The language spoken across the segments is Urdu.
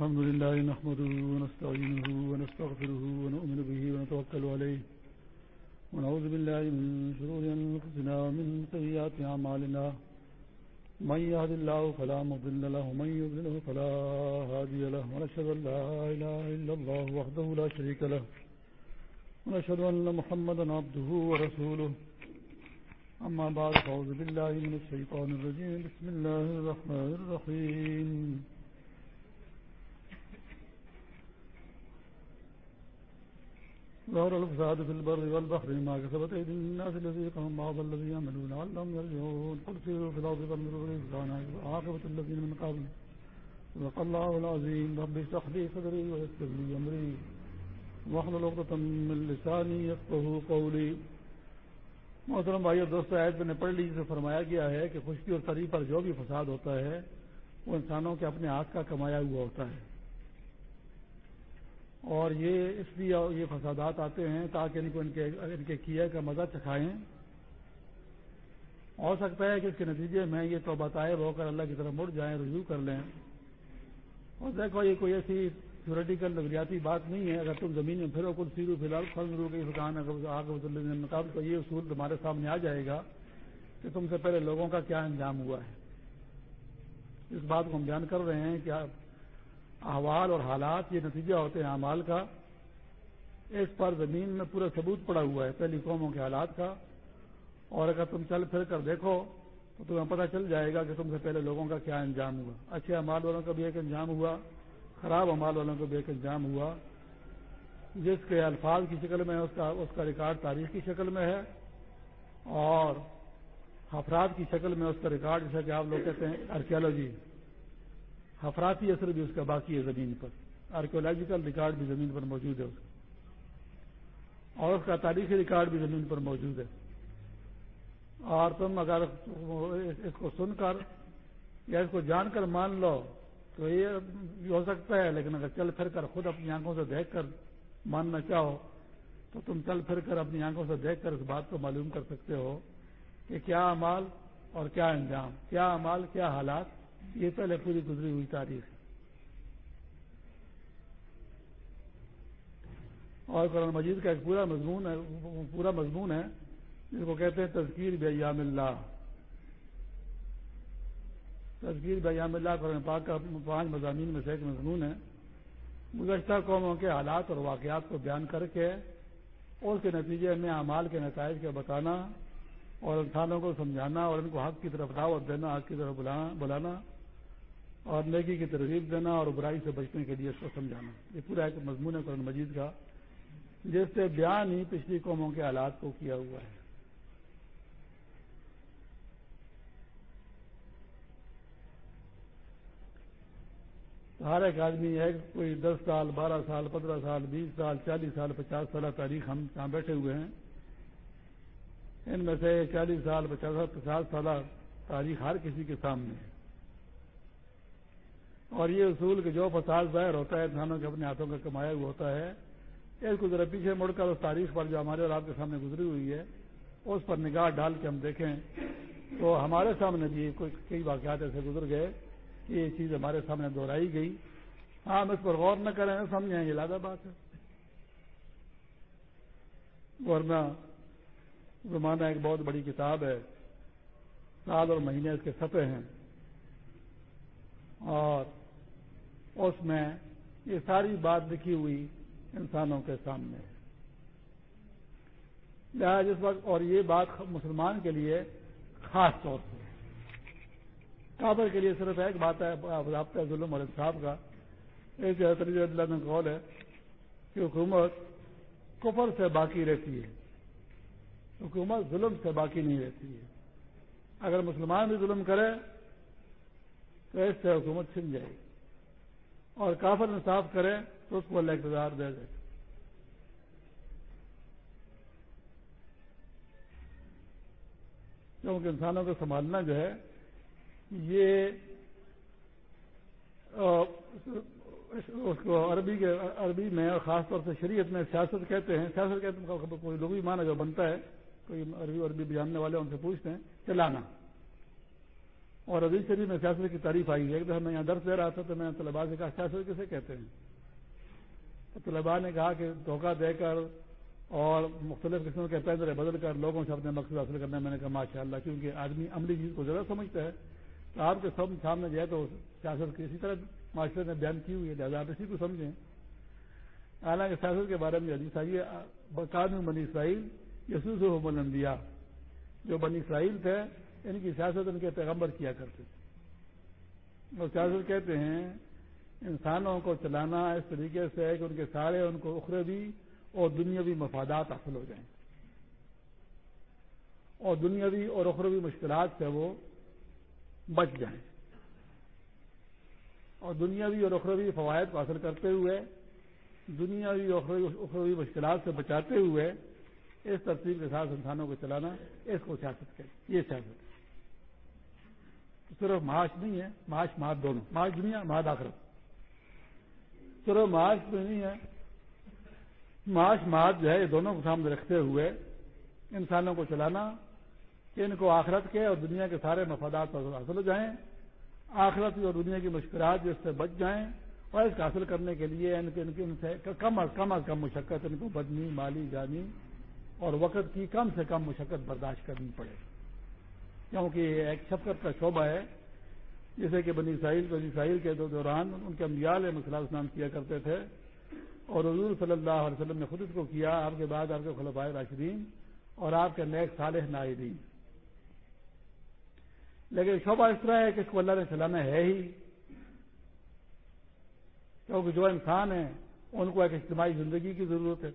الحمد لله نحمده ونستعينه ونستغفره ونؤمن به ونتوكل عليه ونعوذ بالله من شرور أنفسنا ومن سيئات أعمالنا من يهد الله فلا مضل له ومن يضلله فلا هادي له ونشهد أن لا إله إلا الله وحده لا شريك له ونشهد أن محمدا عبده ورسوله أما بعد فأعوذ بالله من الشيطان الرجيم بسم الله الرحمن الرحيم ظهر الفساد في البر والبحر ما كسبت أيدي الناس الذي قهم بعض الذي يعملون لعلهم يرجعون. قل سيروا في الأرض فانظروا كيف كان عاقبة الذين من قبل. صدق الله العظيم. رب اشرح لي صدري ويسر لي أمري. واحلل عقدة من لساني يفقهوا قولي. محترم بھائی اور دوستوں آیت میں نے پڑھ لی سے فرمایا گیا ہے کہ خشکی اور تری پر جو بھی فساد ہوتا ہے، وہ انسانوں کے اپنے ہاتھ کا کمایا ہوا ہوتا ہے۔ اور یہ اس لیے یہ فسادات آتے ہیں تاکہ ان کو ان کے ان کے کیے کا مزہ چکھائیں۔ ہو سکتا ہے کہ اس کے نتیجے میں یہ تو بتائے ہو کر اللہ کی طرف مڑ جائیں، رجوع کر لیں۔ اور دیکھو، یہ کوئی ایسی تھیوریٹیکل نظریاتی بات نہیں ہے۔ اگر تم زمین میں پھرو، کل سیرو فی الحال فل مرو گئی فکان نقاب تو یہ اصول تمہارے سامنے آ جائے گا کہ تم سے پہلے لوگوں کا کیا انجام ہوا ہے۔ اس بات کو ہم بیان کر رہے ہیں کہ احوال اور حالات یہ نتیجہ ہوتے ہیں اعمال کا۔ اس پر زمین میں پورا ثبوت پڑا ہوا ہے، پہلی قوموں کے حالات کا۔ اور اگر تم چل پھر کر دیکھو، تو تمہیں پتہ چل جائے گا کہ تم سے پہلے لوگوں کا کیا انجام ہوا۔ اچھے امال والوں کا بھی ایک انجام ہوا، خراب امال والوں کو بھی ایک انجام ہوا۔ جس کے الفاظ کی شکل میں، اس کا اس کا ریکارڈ تاریخ کی شکل میں ہے۔ اور افراد کی شکل میں، اس کا ریکارڈ جیسا کہ آپ لوگ کہتے ہیں آرکیولوجی افراتی اثر بھی اس کا باقی ہے زمین پر۔ آرکیولوجیکل ریکارڈ بھی زمین پر موجود ہے اس کا۔ اور اس کا تاریخی ریکارڈ بھی زمین پر موجود ہے۔ اور تم اگر اس کو سن کر یا اس کو جان کر مان لو تو یہ ہو سکتا ہے، لیکن اگر چل پھر کر خود اپنی آنکھوں سے دیکھ کر ماننا چاہو تو تم چل پھر کر اپنی آنکھوں سے دیکھ کر اس بات کو معلوم کر سکتے ہو کہ کیا امال اور کیا انجام، کیا امال کیا حالات یہ پہلے پوری گزری ہوئی تاریخ ہے۔ اور قرآن مجید کا ایک پورا مضمون ہے، پورا مضمون ہے، جس کو کہتے ہیں تذکیر بیام اللہ۔ تذکیر بیام اللہ قرآن پاک کا پانچ مضامین میں سے ایک مضمون ہے۔ گزشتہ قوموں کے حالات اور واقعات کو بیان کر کے اور اس کے نتیجے میں اعمال کے نتائج کا بتانا۔ اور انسانوں کو سمجھانا اور ان کو حق کی طرف دعوت دینا، حق کی طرف بلانا اور نیکی کی ترغیب دینا اور برائی سے بچنے کے لیے اس کو سمجھانا۔ یہ پورا ایک مضمون ہے قرآن مجید کا، جس سے بیان ہی پچھلی قوموں کے حالات کو کیا ہوا ہے۔ ہر ایک آدمی ہے کوئی دس سال، بارہ سال، پندرہ سال، بیس سال، چالیس سال، پچاس سالہ تاریخ ہم جہاں بیٹھے ہوئے ہیں۔ ان میں سے چالیس سال، پچاس پچاس سالہ تاریخ ہر کسی کے سامنے ہے۔ اور یہ اصول کہ جو فساد ظاہر ہوتا ہے، انسانوں کے اپنے ہاتھوں کا کمایا ہوا ہوتا ہے، اس کو ذرا پیچھے مڑ کر اس تاریخ پر جو ہمارے اور آپ کے سامنے گزری ہوئی ہے، اس پر نگاہ ڈال کے ہم دیکھیں تو ہمارے سامنے بھی کوئی کئی واقعات ایسے گزر گئے کہ یہ چیز ہمارے سامنے دہرائی گئی۔ ہاں ہم اس پر غور نہ کریں سمجھیں، یہ لادہ بات ہے۔ ورنہ زمانہ ایک بہت بڑی کتاب ہے۔ سال اور مہینے اس کے سطح ہیں۔ اور اس میں یہ ساری بات لکھی ہوئی انسانوں کے سامنے۔ ہے لہٰذا جس وقت اور یہ بات مسلمان کے لیے خاص طور سے کابر کے لیے صرف ایک بات ہے رابطہ ظلم اور انصاف کا۔ ایک اللہ قول ہے کہ حکومت کفر سے باقی رہتی ہے۔ حکومت ظلم سے باقی نہیں رہتی ہے۔ اگر مسلمان بھی ظلم کرے تو اس سے حکومت چھن جائے گی۔ اور کافر انصاف کرے تو اس کو اللہ اقتدار دے دے۔ کیونکہ انسانوں کو سنبھالنا جو ہے، یہ اس کو عربی کے، عربی میں اور خاص طور سے شریعت میں سیاست کہتے ہیں۔ سیاست کہتے ہیں کوئی لوگ مانا جو بنتا ہے کوئی عربی عربی بھی جاننے والے ان سے پوچھتے ہیں چلانا اور عزیز شریف میں سیاست کی تعریف آئی ہے ایک دفعہ میں یہاں درس دے رہا تھا تو میں نے طلبا سے کہا اچھا، سیاست کسے کہتے ہیں؟ تو طلبا نے کہا کہ دھوکہ دے کر اور مختلف قسم کے پیدرے بدل کر لوگوں سے اپنے مقصد حاصل کرنا میں نے کہا ماشاء اللہ کیونکہ آدمی عملی چیز کو ضرور سمجھتا ہے۔ تو آپ کے سب سامنے جو ہے تو سیاست کی اسی طرح معاشرے نے بیان کی ہوئی ہے، لہٰذا آپ اسی کو سمجھیں۔ حالانکہ سیاست کے بارے میں حدیث آئی ہے قانون بنی اسرائیل یسوس و الانبیاء جو بنی اسرائیل تھے، ان کی سیاست ان کے پیغمبر کیا کرتے تھے۔ اور سیاست کہتے ہیں، انسانوں کو چلانا اس طریقے سے کہ ان کے سارے ان کو اخروی اور دنیاوی مفادات حاصل ہو جائیں۔ اور دنیاوی اور اخروی مشکلات سے وہ بچ جائیں۔ اور دنیاوی اور اخروی فوائد کو حاصل کرتے ہوئے، دنیاوی اور اخروی مشکلات سے بچاتے ہوئے اس ترتیب کے ساتھ انسانوں کو چلانا، اس کو سیاست کہ یہ سیاست صرف معاش نہیں ہے، معاش مات دونوں۔ معاش دنیا، ماد آخرت۔ صرف معاش میں نہیں ہے، معاش مات جو ہے، یہ دونوں کو سامنے رکھتے ہوئے انسانوں کو چلانا کہ ان کو آخرت کے اور دنیا کے سارے مفادات پر حاصل ہو جائیں، آخرت اور دنیا کی مشکلات جو اس سے بچ جائیں اور اس کا حاصل کرنے کے لیے ان کے، ان سے کم از کم از کم مشقت، ان کو بدنی، مالی، جانی اور وقت کی کم سے کم مشقت برداشت کرنی پڑے۔ کیونکہ ایک شفقت کا شعبہ ہے، جیسے کہ بنی ساحل بنی ساحل کے دوران ان کے امیال مسئلہ اسلام کیا کرتے تھے، اور حضور صلی اللہ علیہ وسلم نے خود اس کو کیا، آپ کے بعد آپ کے خلفائے راشدین اور آپ کے نیک صالح نائدین۔ لیکن شعبہ اس طرح ہے کہ اس کو اللہ نے چلانا ہے ہی۔ کیونکہ جو انسان ہیں ان کو ایک اجتماعی زندگی کی ضرورت ہے۔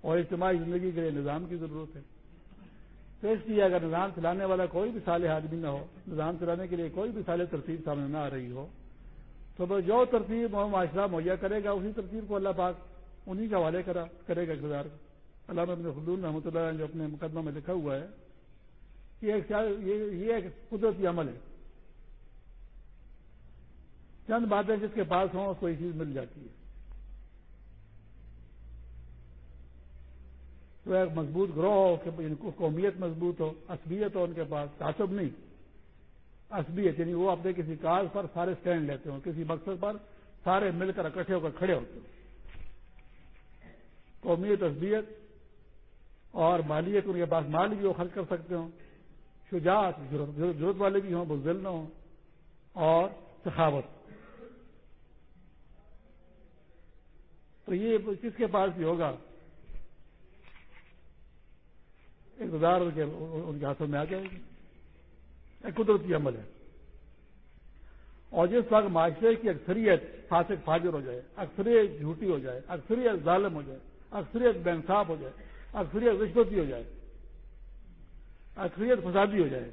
اور اجتماعی زندگی کے لیے نظام کی ضرورت ہے۔ تو اس لیے اگر نظام چلانے والا کوئی بھی صالح آدمی نہ ہو، نظام چلانے کے لیے کوئی بھی صالح ترتیب سامنے نہ آ رہی ہو، تو جو ترتیب معاشرہ مہیا کرے گا، اسی ترتیب کو اللہ پاک انہیں کے حوالے کرا، کرے گا اقتدار۔ کو علامہ ابن خدون رحمۃ اللہ جو اپنے مقدمہ میں لکھا ہوا ہے کہ یہ ایک قدرتی عمل ہے۔ چند باتیں جس کے پاس ہوں، اس کو یہ چیز مل جاتی ہے۔ تو ایک مضبوط گروہ ہو کہ قومیت مضبوط ہو اسبیت ہو ان کے پاس، تعصب نہیں۔ اسبیت یعنی وہ اپنے کسی کاج پر سارے اسٹینڈ لیتے ہوں، کسی مقصد پر سارے مل کر اکٹھے ہو کر کھڑے ہوتے ہوں۔ قومیت اسبیت اور مالیت، ان کے پاس مال بھی وہ خرچ کر سکتے ہوں۔ شجاعت ضرورت والے بھی ہوں، بزدل نہ ہوں۔ اور سخاوت۔ تو یہ کس کے پاس بھی ہوگا؟ اقتدار ان کے ہاتھوں میں آ جائے گی۔ ایک قدرتی عمل ہے۔ اور جس وقت معاشرے کی اکثریت فاسق فاجر ہو جائے، اکثریت جھوٹی ہو جائے، اکثریت ظالم ہو جائے، اکثریت بے انصاف ہو جائے، اکثریت رشوتی ہو جائے، اکثریت فسادی ہو جائے۔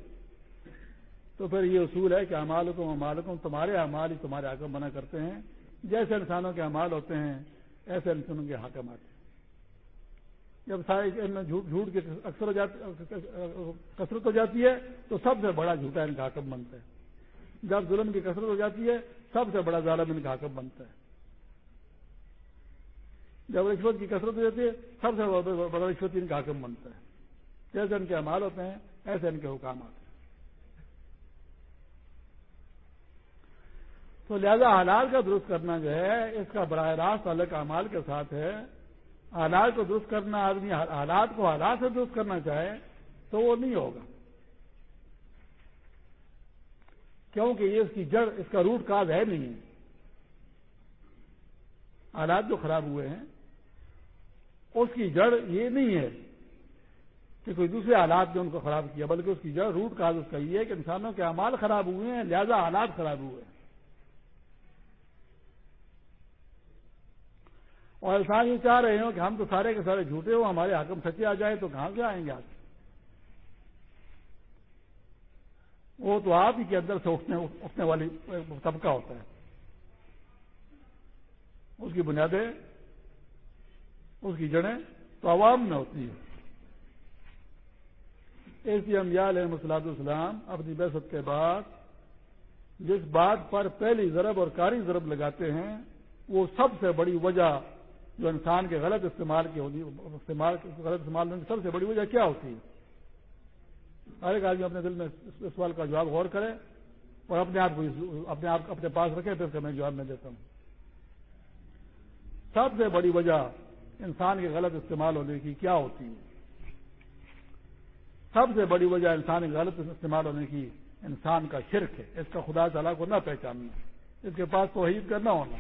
تو پھر یہ اصول ہے کہ امالکم امالکم تمہارے اعمال ہی تمہارے حکم بنا کرتے ہیں۔ جیسے انسانوں کے امال ہوتے ہیں، ایسے انسانوں کے حاکم آتے ہیں۔ جب سارے جھوٹ کے اکثر ہو جاتی کثرت ہو جاتی ہے تو سب سے بڑا جھوٹا ان کا حاکم بنتا ہے۔ جب ظلم کی کثرت ہو جاتی ہے، سب سے بڑا ظالم ان کا حاکم بنتا ہے۔ جب رشوت کی کثرت ہو جاتی ہے، سب سے بڑا رشوت ان کا حاکم بنتا ہے۔ جیسے ان کے امال ہوتے ہیں، ایسے ان کے حکام آتے ہیں۔ تو لہذا حالات کا درست کرنا جو ہے، اس کا براہ راست الگ اعمال کے ساتھ ہے۔ حالات کو درست کرنا، آدمی حالات کو حالات سے درست کرنا چاہے تو وہ نہیں ہوگا۔ کیونکہ یہ اس کی جڑ، اس کا روٹ کاز ہے نہیں۔ حالات جو خراب ہوئے ہیں، اس کی جڑ یہ نہیں ہے کہ کوئی دوسرے حالات نے ان کو خراب کیا، بلکہ اس کی جڑ، روٹ کاز اس کا یہ ہے کہ انسانوں کے اعمال خراب ہوئے ہیں، لہذا حالات خراب ہوئے ہیں۔ اور انسان یہ چاہ رہے ہوں کہ ہم تو سارے کے سارے جھوٹے ہوں، ہمارے حکم سچے آ جائے تو کہاں سے آئیں گے آج وہ تو آپ ہی کے اندر سے اٹھنے اٹھنے والی طبقہ ہوتا ہے۔ اس کی بنیادیں، اس کی جڑیں تو عوام میں ہوتی ہے اس لیے ہم علیہ مسلاط السلام اپنی بحثت کے بعد جس بات پر پہلی ضرب اور کاری ضرب لگاتے ہیں، وہ سب سے بڑی وجہ جو انسان کے غلط استعمال کی ہوتی استعمال غلط استعمال کی سب سے بڑی وجہ کیا ہوتی ہے؟ ہر ایک آدمی اپنے دل میں اس سوال کا جواب غور کرے اور اپنے آپ کو اپنے آپ اپنے پاس رکھے، پھر اس کا میں جواب میں دیتا ہوں۔ سب سے بڑی وجہ انسان کے غلط استعمال ہونے کی کیا ہوتی ہے؟ سب سے بڑی وجہ انسان کے غلط استعمال ہونے کی انسان کا شرک ہے۔ اس کا خدا تعالیٰ کو نہ پہچاننا۔ اس کے پاس توحید کا نہ ہونا۔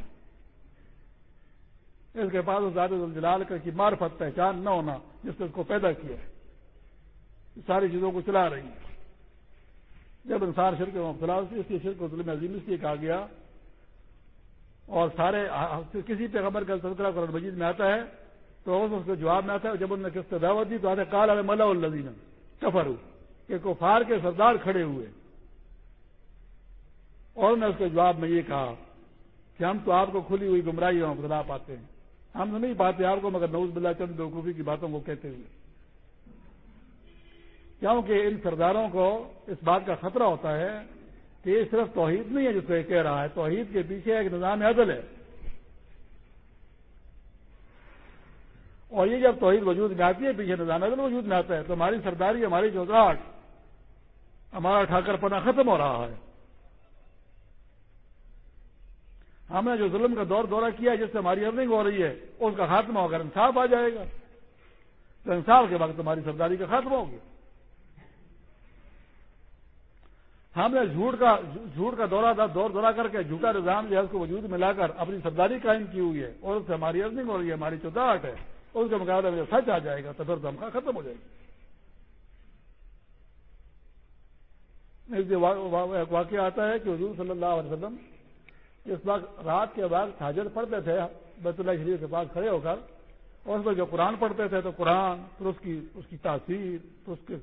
اس کے پاس الجلال کا کی معرفت پہچان نہ ہونا، جس نے اس کو پیدا کیا ہے۔ ساری چیزوں کو چلا رہی ہے جب انسان شرک میں مبتلا، اس لیے شرک ظلم عظیم، اس لیے کہا گیا۔ اور سارے کسی پیغمبر کا تذکرہ قرآن مجید میں آتا ہے، تو اس کو جواب میں آتا ہے، جب انہوں نے کس سے دعوت دی، تو آتے کال ارے ملا الزین کفر کہ کفار کے سردار کھڑے ہوئے۔ اور نے اس کے جواب میں یہ کہا کہ ہم تو آپ کو کھلی ہوئی گمراہی اور مبتلا پاتے ہیں۔ ہم تو نہیں پاتے آپ کو مگر نوز بلا چند بیوقوفی کی باتوں کو کہتے ہوئے۔ کیونکہ ان سرداروں کو اس بات کا خطرہ ہوتا ہے کہ یہ صرف توحید نہیں ہے جس کو یہ کہہ رہا ہے، توحید کے پیچھے ایک نظام عدل ہے۔ اور یہ جب توحید وجود میں آتی ہے، پیچھے نظام عدل وجود میں آتا ہے، تو ہماری سرداری، ہماری چوکاٹ ہمارا ٹھاکر پنا ختم ہو رہا ہے۔ ہم نے جو ظلم کا دور دورہ کیا ہے، جس سے ہماری ارننگ ہو رہی ہے اس کا خاتمہ ہو کر انصاف آ جائے گا۔ تو انصاف کے وقت ہماری سرداری کا خاتمہ ہوگا۔ ہم نے جھوٹ کا جھوٹ کا دورہ دور دورہ کر کے جھوٹا نظام جو ہے، اس کو وجود میں لا کر اپنی سرداری قائم کی ہوئی ہے، اور اس سے ہماری ارننگ ہو رہی ہے، ہماری چوداہٹ ہے اس کے مقابلے میں سچ آ جائے گا، تو پھر دمکا ختم ہو جائے گا۔ واقعہ آتا ہے کہ حضور صلی اللہ علیہ وسلم اس وقت رات کے بعد حاجر پڑھتے تھے، بیت اللہ شریف کے پاس کھڑے ہو کر، اور اس میں جو قرآن پڑھتے تھے تو قرآن، پھر اس کی اس کی تاثیر، پھر اس کے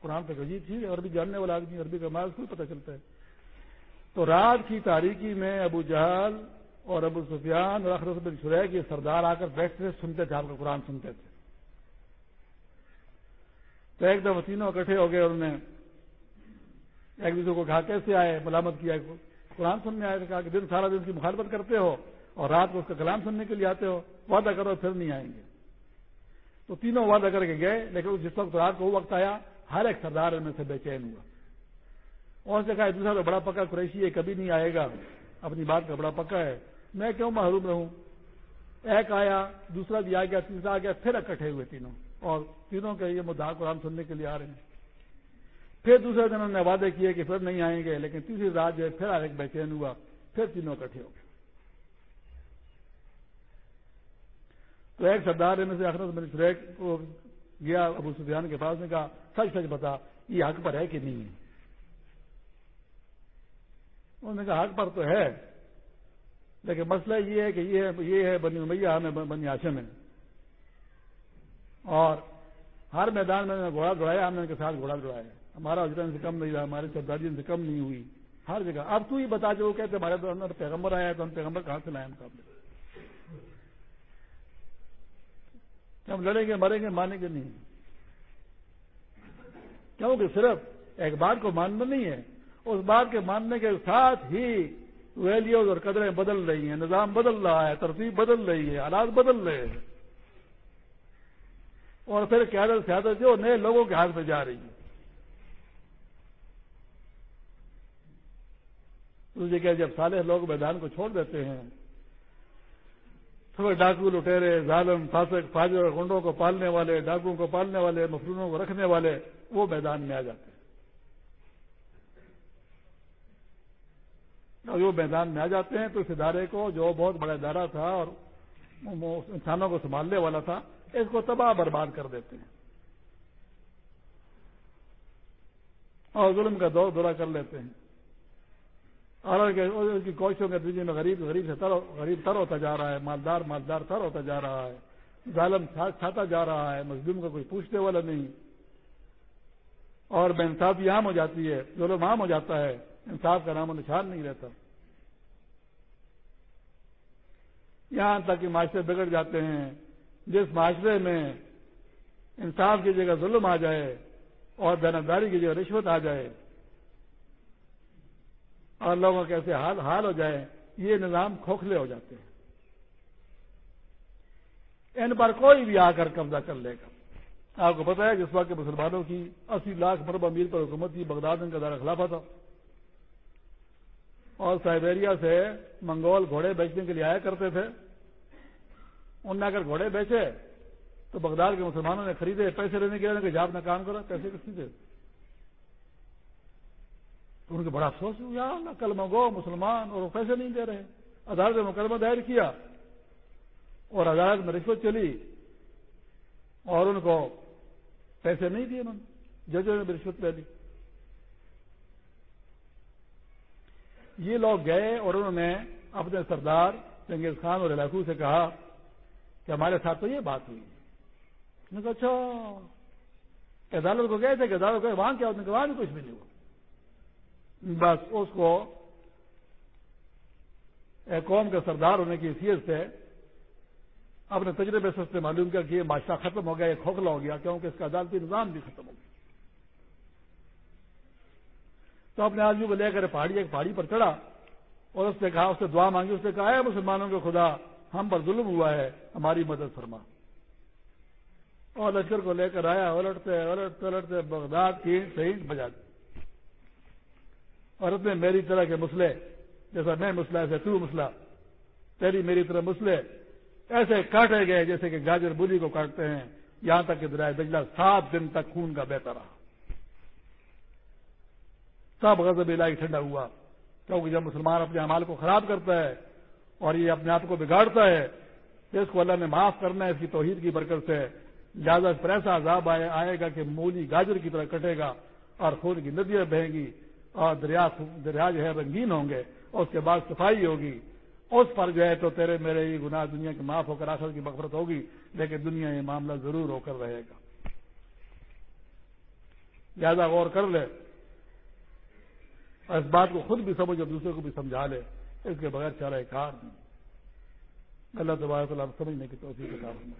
قرآن تک عجیب تھی، عربی جاننے والا آدمی، عربی کا مال کو پتہ چلتا ہے۔ تو رات کی تاریخی میں ابو جہل اور ابو سفیان اور اخرس بن شرح کے سردار آ کر بیٹھتے تھے، سنتے تھے، آپ کا قرآن سنتے تھے۔ تو ایک دفعہ تینوں اکٹھے ہو گئے انہوں نے ایک دوسرے کو کہا، کیسے آئے؟ ملامت کیا قرآن سننے آئے کہا کہ دن سارا دن کی مخالفت کرتے ہو اور رات کو اس کا کلام سننے کے لیے آتے ہو، وعدہ کرو پھر نہیں آئیں گے۔ تو تینوں وعدہ کر کے گئے، لیکن جس وقت رات کو وہ وقت آیا، ہر ایک سردار میں سے بے چین ہوا۔ اور سے کہا، دوسرا تو بڑا پکا قریشی ہے، کبھی نہیں آئے گا، اپنی بات کا بڑا پکا ہے۔ میں کیوں محروم رہوں؟ ایک آیا، دوسرا بھی آ گیا، تیسرا آ گیا، پھر اکٹھے ہوئے تینوں۔ اور تینوں کے یہ مدعا قرآن سننے کے لیے آ رہے ہیں۔ پھر دوسرے دن انہوں نے وعدے کیے کہ پھر نہیں آئیں گے، لیکن تیسری رات جو ہے پھر ہر ایک بے چین ہوا پھر تینوں اکٹھے ہو گئے تو ایک سردار میں سے اخرت بن کو گیا، ابو سفیان کے پاس نے کہا، سچ سچ بتا، یہ حق پر ہے کہ نہیں؟ ہے انہوں نے کہا، حق پر تو ہے، لیکن مسئلہ یہ ہے کہ یہ ہے بنی میاں ہمیں بنی آشم ہے اور ہر میدان میں گھوڑا دوڑایا، ہم نے ان کے ساتھ گھوڑا دوڑایا۔ ہمارا اجرن سے کم نہیں رہا، ہمارے سرداری سے کم نہیں ہوئی۔ ہر جگہ۔ اب تو ہی بتا جو وہ کہتے ہمارے اندر پیغمبر آیا تو ہم پیغمبر کہاں سے لائے مقابلے ہم لڑیں گے، مریں گے، مانیں گے نہیں۔ کیونکہ صرف ایک کو ماننا نہیں ہے، اس بات کے ماننے کے ساتھ ہی ویلیوز اور قدریں بدل رہی ہیں، نظام بدل رہا ہے، ترتیب بدل رہی ہے، حالات بدل رہے ہیں۔ اور پھر قیادت سیادت جو نئے لوگوں کے ہاتھ میں جا رہی ہے۔ کہ جب سالے لوگ میدان کو چھوڑ دیتے ہیں ڈاکو لٹیرے، ظالم، فاسق، فاجر اور گنڈوں کو پالنے والے ڈاکو کو پالنے والے مفرونوں کو رکھنے والے، وہ میدان میں آ جاتے ہیں۔ اور وہ میدان میں آ جاتے ہیں تو اس ادارے کو جو بہت بڑا ادارہ تھا اور انسانوں کو سنبھالنے والا تھا، اس کو تباہ برباد کر دیتے ہیں۔ اور ظلم کا دور دورہ کر لیتے ہیں۔ اور اس کی کوششوں کے نتیجے میں غریب غریب سے تر غریب تر ہوتا جا رہا ہے، مالدار مالدار تر ہوتا جا رہا ہے، ظالم چھاتا جا رہا ہے مزدور کا کوئی پوچھنے والا نہیں۔ اور بے انصافی عام ہو جاتی ہے، ظلم عام ہو جاتا ہے، انصاف کا نام و نشان نہیں رہتا۔ یہاں تک کہ معاشرے بگڑ جاتے ہیں، جس معاشرے میں انصاف کی جگہ ظلم آ جائے اور بینکداری کی جگہ رشوت آ جائے اور لوگوں کے ایسے حال حال ہو جائے یہ نظام کھوکھلے ہو جاتے ہیں۔ ان پر کوئی بھی آ کر قبضہ کر لے گا۔ آپ کو پتا ہے، جس وقت مسلمانوں کی اسی لاکھ مربع میل پر حکومت کی بغداد ان کا دار خلافہ تھا۔ اور سائبیریا سے منگول گھوڑے بیچنے کے لیے آیا کرتے تھے۔ ان نے اگر گھوڑے بیچے، تو بغداد کے مسلمانوں نے خریدے، پیسے لینے کے لیے کہ جاب جی نے کام کرا، پیسے کس دے ان کو بڑا افسوس ہو یا کل منگو مسلمان، اور وہ پیسے نہیں دے رہے۔ عدالت نے مقدمہ دائر کیا۔ اور عدالت میں رشوت چلی۔ اور ان کو پیسے نہیں دیے انہوں نے۔ ججوں نے بھی رشوت لے لی۔ یہ لوگ گئے اور انہوں نے اپنے سردار چنگیز خان اور علاقوں سے کہا کہ ہمارے ساتھ تو یہ بات ہوئی۔ نے کہا اچھا عدالت کو گئے تھے، کہ عدالت کو وہاں کیا؟ وہاں بھی کچھ بھی نہیں ہوا۔ بس اس کو قوم کے سردار ہونے کی حیثیت سے اپنے تجربے سے اس نے معلوم کیا کہ یہ معاشرہ ختم ہو گیا، یہ کھوکھلا ہو گیا، کیونکہ اس کا عدالتی نظام بھی ختم ہو گیا۔ تو اپنے آدمی کو لے کر پہاڑی، ایک پہاڑی پر چڑھا اور اس نے کہا، اس نے دعا مانگی، اس نے کہا ہے مسلمانوں کے خدا، ہم پر ظلم ہوا ہے، ہماری مدد فرما۔ اور لشکر کو لے کر آیا، الٹتے الٹتے الٹتے، بغداد کی صحیح بجا دی۔ اور اس نے میری طرح کے مسئلے، جیسا میں مسئلہ ایسے تو مسئلہ، تیری میری طرح مسئلے ایسے کاٹے گئے جیسے کہ گاجر بولی کو کاٹتے ہیں، یہاں تک کہ درائے دجلہ سات دن تک خون کا بہتر رہا۔ سب غضب الہی ٹھنڈا ہوا، کیونکہ جب مسلمان اپنے امال کو خراب کرتا ہے اور یہ اپنے آپ کو بگاڑتا ہے، اس کو اللہ نے معاف کرنا ہے، اس کی توحید کی برکت سے۔ لہٰذا پر ایسا عذاب آئے آئے گا کہ مولی گاجر کی طرح کٹے گا اور خون کی ندیاں بہیں گی۔ اور دریا دریا جو ہے رنگین ہوں گے اور اس کے بعد صفائی ہوگی۔ اس پر جو ہے تو تیرے میرے یہ گناہ دنیا کے معاف ہو کر آخر کی مغفرت ہوگی، لیکن دنیا یہ معاملہ ضرور ہو کر رہے گا۔ لہذا غور کر لے۔ اور اس بات کو خود بھی سمجھ اور دوسرے کو بھی سمجھا لے۔ اس کے بغیر چارہ کار نہیں۔ اللہ تبارک اللہ سمجھنے کی توفیق کتاب